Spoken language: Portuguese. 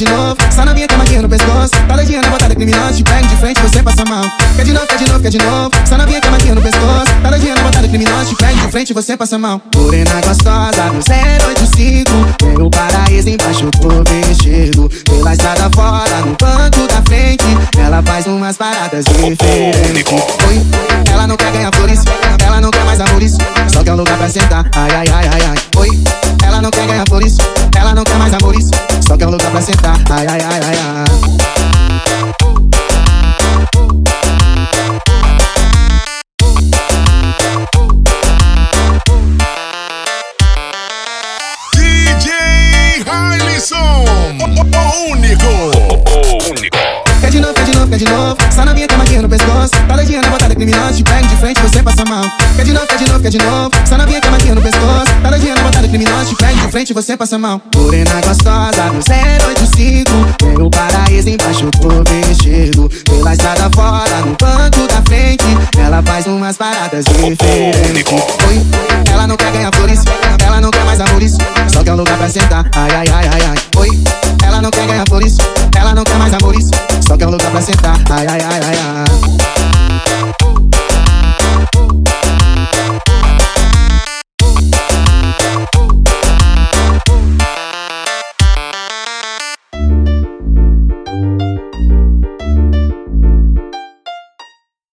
de novo, só novinha tem maquinha no pescoço. Tá doidinha na botada criminosa, te pega de frente, você passa mal. Quer de novo, quer de novo, quer de novo, só novinha tem maquinha no pescoço. Tá doidinha na botada criminosa, te pega de frente, você passa mal. Morena gostosa no 085, tem o paraíso embaixo do vestido. Pela estrada fora, no banco da frente, ela faz umas paradas diferentes. Oi, ela não quer ganhar flores, ela não quer mais amores, só quer um lugar pra sentar. Ai, ai, ai, ai, ai. Oi, ela não quer ganhar flores, ela não quer mais amores, só quer lugar pra sentar. Ai, ai, ai, ai, ai. DJ Harlison, o único. O único. Quer de novo, quer de novo, quer de novo. Só novinha tem maquinha no pescoço. Tá doidinha na botada criminosa. Te pega de frente, você passa mal. Quer de novo, quer de novo, quer de novo. Só novinha tem maquinha no pescoço. Tá doidinha na Criminosos te pegam de frente você passa mal. Morena gostosa no 085. Tem o paraíso embaixo, do vestido. Pela estrada fora, no banco da frente. Ela faz umas paradas diferentes. Oi, ela não quer ganhar flores. Ela não quer mais amores. Só quer um lugar pra sentar. Ai, ai, ai, ai, ai. Oi, ela não quer ganhar flores. Ela não